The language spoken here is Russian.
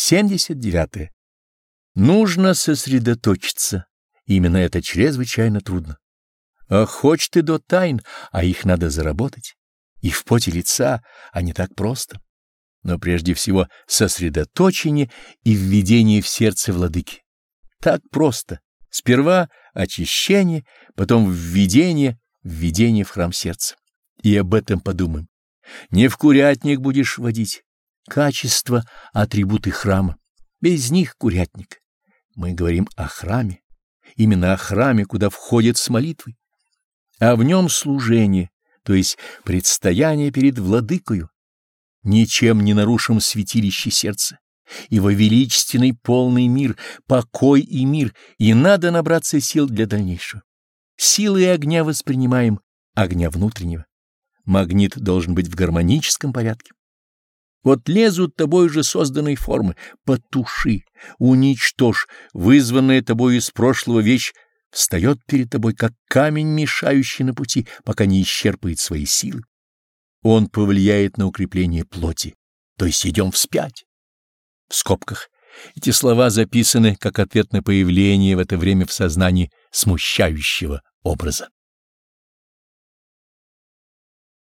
79. -е. Нужно сосредоточиться. Именно это чрезвычайно трудно. Охочь ты до тайн, а их надо заработать. И в поте лица, а не так просто. Но прежде всего сосредоточение и введение в сердце владыки. Так просто. Сперва очищение, потом введение, введение в храм сердца. И об этом подумаем. Не в курятник будешь водить. Качество — атрибуты храма. Без них курятник. Мы говорим о храме. Именно о храме, куда входит с молитвой. А в нем служение, то есть предстояние перед владыкою. Ничем не нарушим святилище сердца. Его величественный полный мир, покой и мир, и надо набраться сил для дальнейшего. Силы огня воспринимаем, огня внутреннего. Магнит должен быть в гармоническом порядке. Вот лезут тобой же созданные формы. Потуши, уничтожь, вызванная тобой из прошлого вещь, встает перед тобой, как камень, мешающий на пути, пока не исчерпает свои силы. Он повлияет на укрепление плоти, то есть идем вспять. В скобках. Эти слова записаны как ответ на появление в это время в сознании смущающего образа.